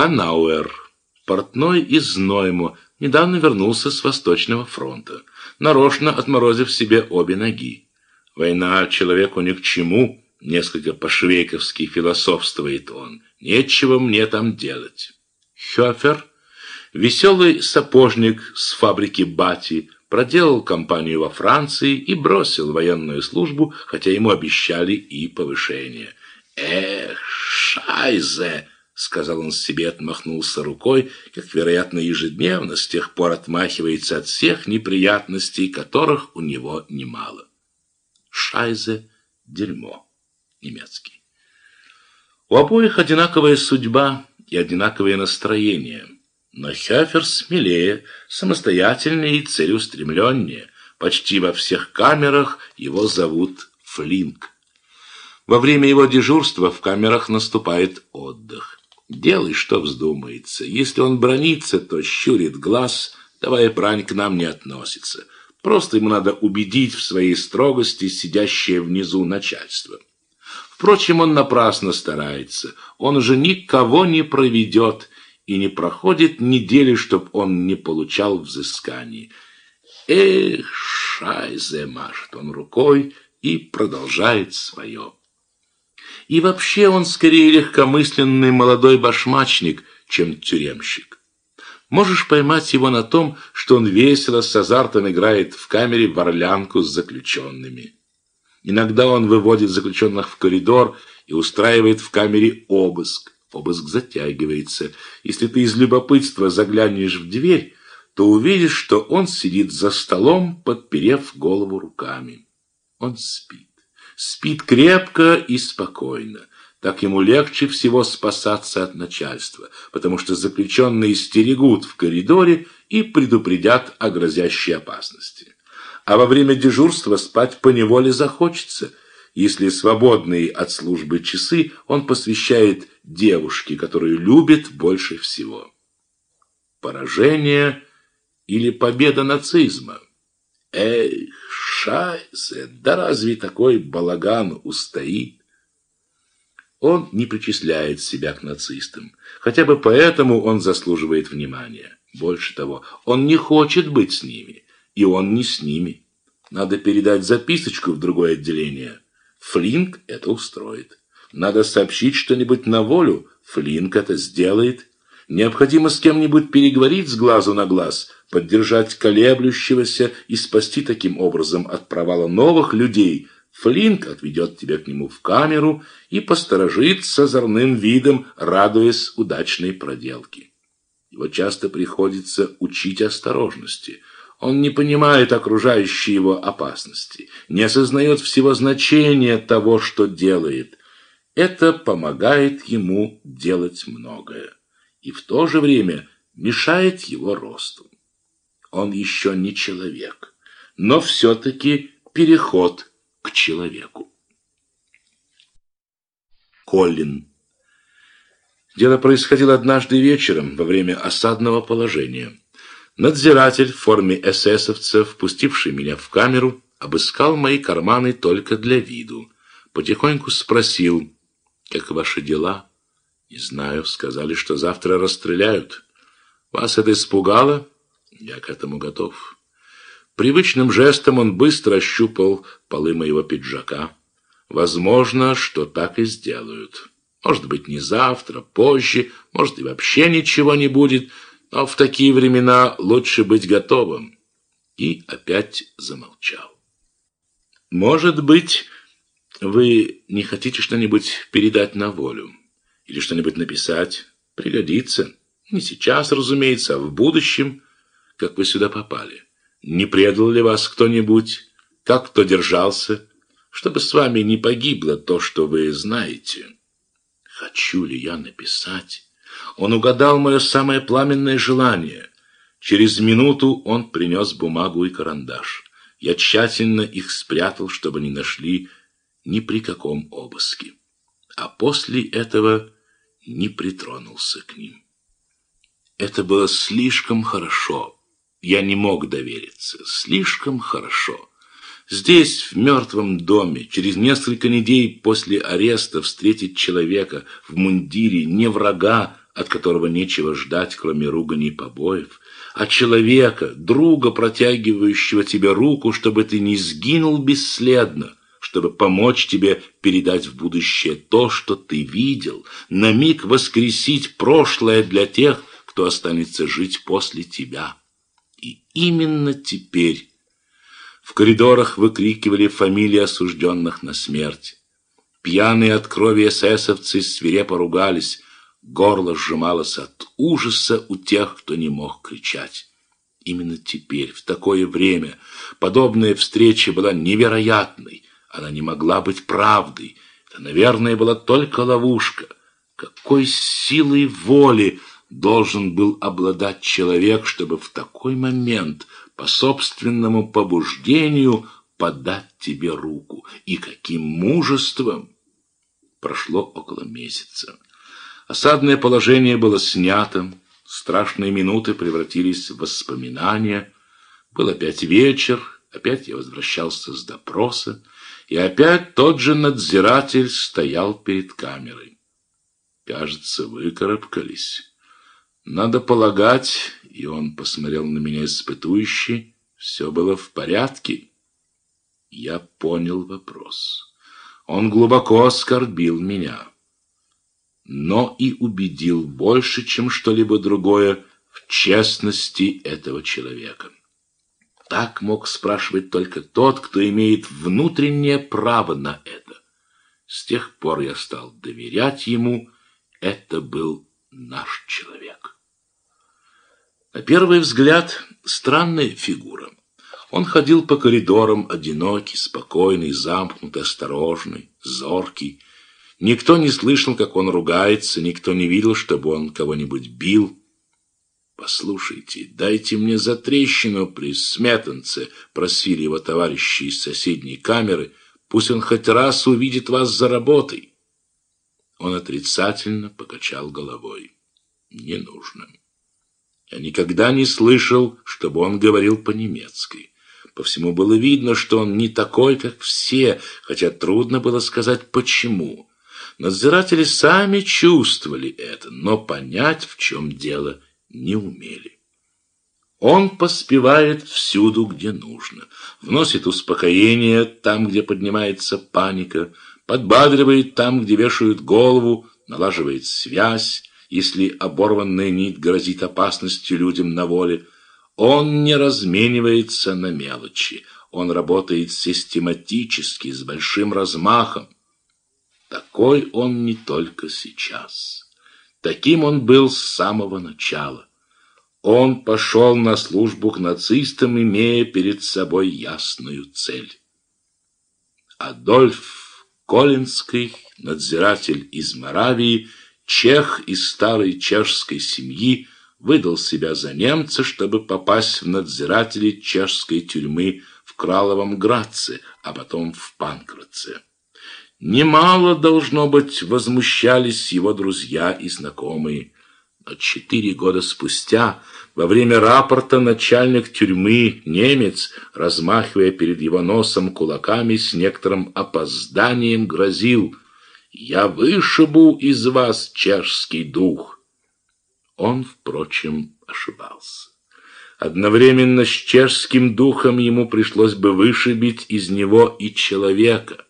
Ханауэр, портной из Нойму, недавно вернулся с Восточного фронта, нарочно отморозив себе обе ноги. Война человеку ни к чему, несколько по-швейковски философствует он. Нечего мне там делать. Хёфер, веселый сапожник с фабрики Бати, проделал кампанию во Франции и бросил военную службу, хотя ему обещали и повышение. «Эх, шайзе!» — сказал он себе, отмахнулся рукой, как, вероятно, ежедневно с тех пор отмахивается от всех неприятностей, которых у него немало. Шайзе — дерьмо немецкий. У обоих одинаковая судьба и одинаковое настроение, но Хефер смелее, самостоятельнее и целеустремленнее. Почти во всех камерах его зовут Флинк. Во время его дежурства в камерах наступает отдых. Делай, что вздумается. Если он бронится, то щурит глаз, давая брань к нам не относится. Просто ему надо убедить в своей строгости сидящее внизу начальство. Впрочем, он напрасно старается. Он уже никого не проведет, и не проходит недели, чтоб он не получал взысканий. Эх, шайзе, машет он рукой и продолжает свое. И вообще он скорее легкомысленный молодой башмачник, чем тюремщик. Можешь поймать его на том, что он весело с азартом играет в камере в орлянку с заключенными. Иногда он выводит заключенных в коридор и устраивает в камере обыск. Обыск затягивается. Если ты из любопытства заглянешь в дверь, то увидишь, что он сидит за столом, подперев голову руками. Он спит. Спит крепко и спокойно. Так ему легче всего спасаться от начальства, потому что заключенные стерегут в коридоре и предупредят о грозящей опасности а во время дежурства спать поневоле захочется, если свободные от службы часы он посвящает девушке, которую любит больше всего. Поражение или победа нацизма? Эх, шайзе, да разве такой балаган устоит? Он не причисляет себя к нацистам. Хотя бы поэтому он заслуживает внимания. Больше того, он не хочет быть с ними и он не с ними. Надо передать записочку в другое отделение. Флинк это устроит. Надо сообщить что-нибудь на волю. Флинк это сделает. Необходимо с кем-нибудь переговорить с глазу на глаз, поддержать колеблющегося и спасти таким образом от провала новых людей. Флинк отведет тебя к нему в камеру и посторожит с озорным видом, радуясь удачной проделке. Его часто приходится учить осторожности – он не понимает окружающей его опасности, не осознает всего значения того, что делает. Это помогает ему делать многое и в то же время мешает его росту. Он еще не человек, но все-таки переход к человеку. Коллин Дело происходило однажды вечером во время осадного положения. Надзиратель в форме эсэсовца, впустивший меня в камеру, обыскал мои карманы только для виду. Потихоньку спросил, как ваши дела? Не знаю, сказали, что завтра расстреляют. Вас это испугало? Я к этому готов. Привычным жестом он быстро ощупал полы моего пиджака. Возможно, что так и сделают. Может быть, не завтра, позже, может и вообще ничего не будет, но в такие времена лучше быть готовым. И опять замолчал. Может быть, вы не хотите что-нибудь передать на волю? Или что-нибудь написать? Пригодится. Не сейчас, разумеется, а в будущем, как вы сюда попали. Не предал ли вас кто-нибудь? Как кто держался? Чтобы с вами не погибло то, что вы знаете. Хочу ли я написать? Он угадал мое самое пламенное желание. Через минуту он принес бумагу и карандаш. Я тщательно их спрятал, чтобы не нашли ни при каком обыске. А после этого не притронулся к ним. Это было слишком хорошо. Я не мог довериться. Слишком хорошо. Здесь, в мертвом доме, через несколько недель после ареста встретить человека в мундире не врага, от которого нечего ждать, кроме ругани и побоев, а человека, друга, протягивающего тебе руку, чтобы ты не сгинул бесследно, чтобы помочь тебе передать в будущее то, что ты видел, на миг воскресить прошлое для тех, кто останется жить после тебя. И именно теперь в коридорах выкрикивали фамилии осужденных на смерть. Пьяные от крови эсэсовцы свирепо ругались, горло сжималось от ужаса у тех, кто не мог кричать. Именно теперь, в такое время, подобная встреча была невероятной, она не могла быть правдой. Это, наверное, была только ловушка. Какой силой воли должен был обладать человек, чтобы в такой момент по собственному побуждению подать тебе руку? И каким мужеством? Прошло около месяца. Осадное положение было снято, страшные минуты превратились в воспоминания. Был опять вечер, опять я возвращался с допроса, и опять тот же надзиратель стоял перед камерой. Кажется, выкарабкались. Надо полагать, и он посмотрел на меня испытующе, все было в порядке. Я понял вопрос. Он глубоко оскорбил меня, но и убедил больше, чем что-либо другое, в честности этого человека. Так мог спрашивать только тот, кто имеет внутреннее право на это. С тех пор я стал доверять ему. Это был наш человек. На первый взгляд, странная фигура. Он ходил по коридорам, одинокий, спокойный, замкнутый, осторожный, зоркий. Никто не слышал, как он ругается, никто не видел, чтобы он кого-нибудь бил. «Послушайте, дайте мне за трещину при сметанце», — просили его товарищи из соседней камеры, «пусть он хоть раз увидит вас за работой». Он отрицательно покачал головой. «Не нужно». Я никогда не слышал, чтобы он говорил по-немецки. По всему было видно, что он не такой, как все, хотя трудно было сказать почему. Надзиратели сами чувствовали это, но понять, в чем дело, не умели. Он поспевает всюду, где нужно, вносит успокоение там, где поднимается паника, подбадривает там, где вешают голову, налаживает связь, если оборванная нить грозит опасностью людям на воле. Он не разменивается на мелочи, он работает систематически, с большим размахом. Такой он не только сейчас. Таким он был с самого начала. Он пошел на службу к нацистам, имея перед собой ясную цель. Адольф Колинский, надзиратель из Моравии, чех из старой чешской семьи, выдал себя за немца, чтобы попасть в надзиратели чешской тюрьмы в Краловом Граце, а потом в Панкратце. Немало, должно быть, возмущались его друзья и знакомые. Но четыре года спустя, во время рапорта, начальник тюрьмы, немец, размахивая перед его носом кулаками, с некоторым опозданием грозил «Я вышибу из вас чешский дух». Он, впрочем, ошибался. Одновременно с чешским духом ему пришлось бы вышибить из него и человека –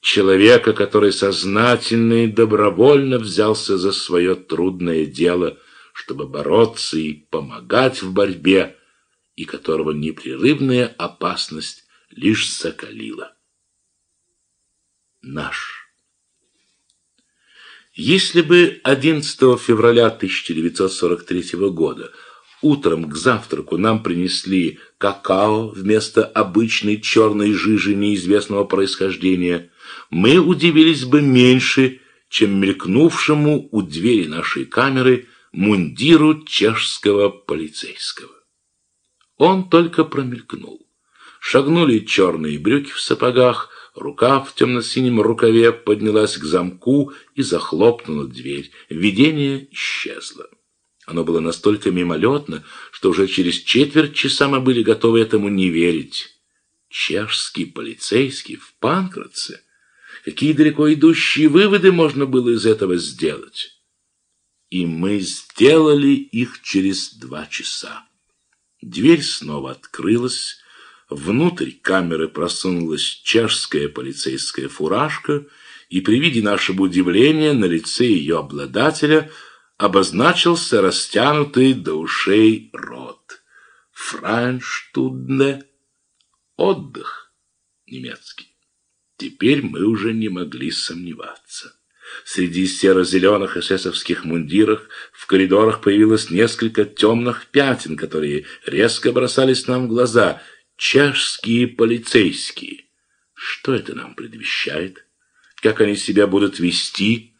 человека, который сознательно и добровольно взялся за свое трудное дело, чтобы бороться и помогать в борьбе, и которого непрерывная опасность лишь закалила. Наш. Если бы 11 февраля 1943 года Утром к завтраку нам принесли какао вместо обычной черной жижи неизвестного происхождения. Мы удивились бы меньше, чем мелькнувшему у двери нашей камеры мундиру чешского полицейского. Он только промелькнул. Шагнули черные брюки в сапогах, рука в темно-синем рукаве поднялась к замку и захлопнула дверь. Видение исчезло. Оно было настолько мимолетно, что уже через четверть часа мы были готовы этому не верить. Чешский полицейский в Панкратце? Какие далеко идущие выводы можно было из этого сделать? И мы сделали их через два часа. Дверь снова открылась, внутрь камеры просунулась чешская полицейская фуражка, и при виде нашего удивления на лице ее обладателя обозначился растянутый до ушей рот. Франштудне — отдых немецкий. Теперь мы уже не могли сомневаться. Среди серо-зеленых эсэсовских мундирах в коридорах появилось несколько темных пятен, которые резко бросались нам в глаза. Чешские полицейские. Что это нам предвещает? Как они себя будут вести?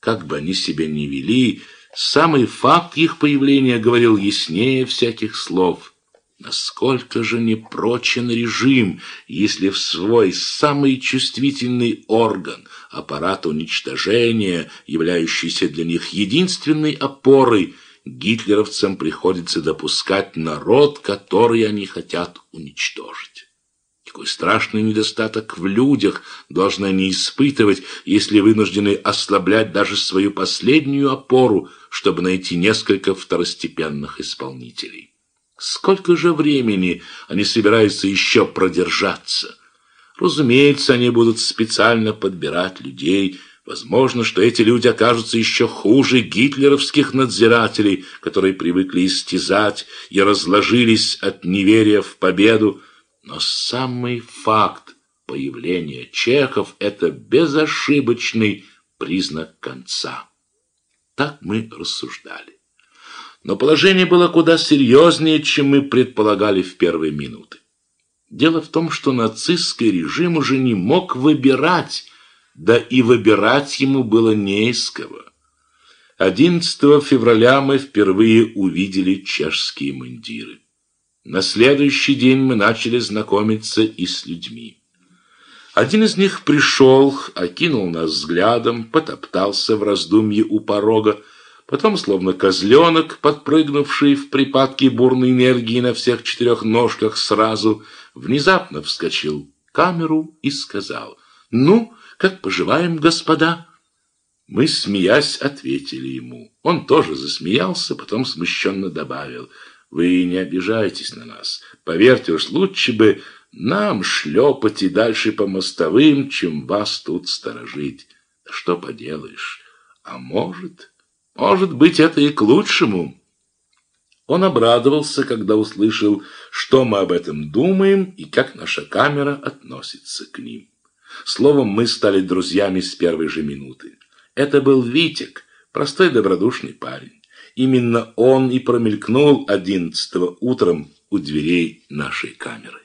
Как бы они себя ни вели, самый факт их появления говорил яснее всяких слов. Насколько же непрочен режим, если в свой самый чувствительный орган, аппарат уничтожения, являющийся для них единственной опорой, гитлеровцам приходится допускать народ, который они хотят уничтожить. Какой страшный недостаток в людях должны они испытывать, если вынуждены ослаблять даже свою последнюю опору, чтобы найти несколько второстепенных исполнителей. Сколько же времени они собираются еще продержаться? Разумеется, они будут специально подбирать людей. Возможно, что эти люди окажутся еще хуже гитлеровских надзирателей, которые привыкли истязать и разложились от неверия в победу. Но самый факт появления чехов – это безошибочный признак конца. Так мы рассуждали. Но положение было куда серьезнее, чем мы предполагали в первые минуты. Дело в том, что нацистский режим уже не мог выбирать, да и выбирать ему было не из кого. 11 февраля мы впервые увидели чешские мундиры. На следующий день мы начали знакомиться и с людьми. Один из них пришел, окинул нас взглядом, потоптался в раздумье у порога, Потом, словно козленок, подпрыгнувший в припадке бурной энергии на всех четырех ножках сразу, внезапно вскочил в камеру и сказал «Ну, как поживаем, господа?» Мы, смеясь, ответили ему. Он тоже засмеялся, потом смущенно добавил «Вы не обижайтесь на нас. Поверьте уж, лучше бы нам шлепать и дальше по мостовым, чем вас тут сторожить. Что поделаешь? А может...» Может быть, это и к лучшему. Он обрадовался, когда услышал, что мы об этом думаем и как наша камера относится к ним. Словом, мы стали друзьями с первой же минуты. Это был Витек, простой добродушный парень. Именно он и промелькнул одиннадцатого утром у дверей нашей камеры.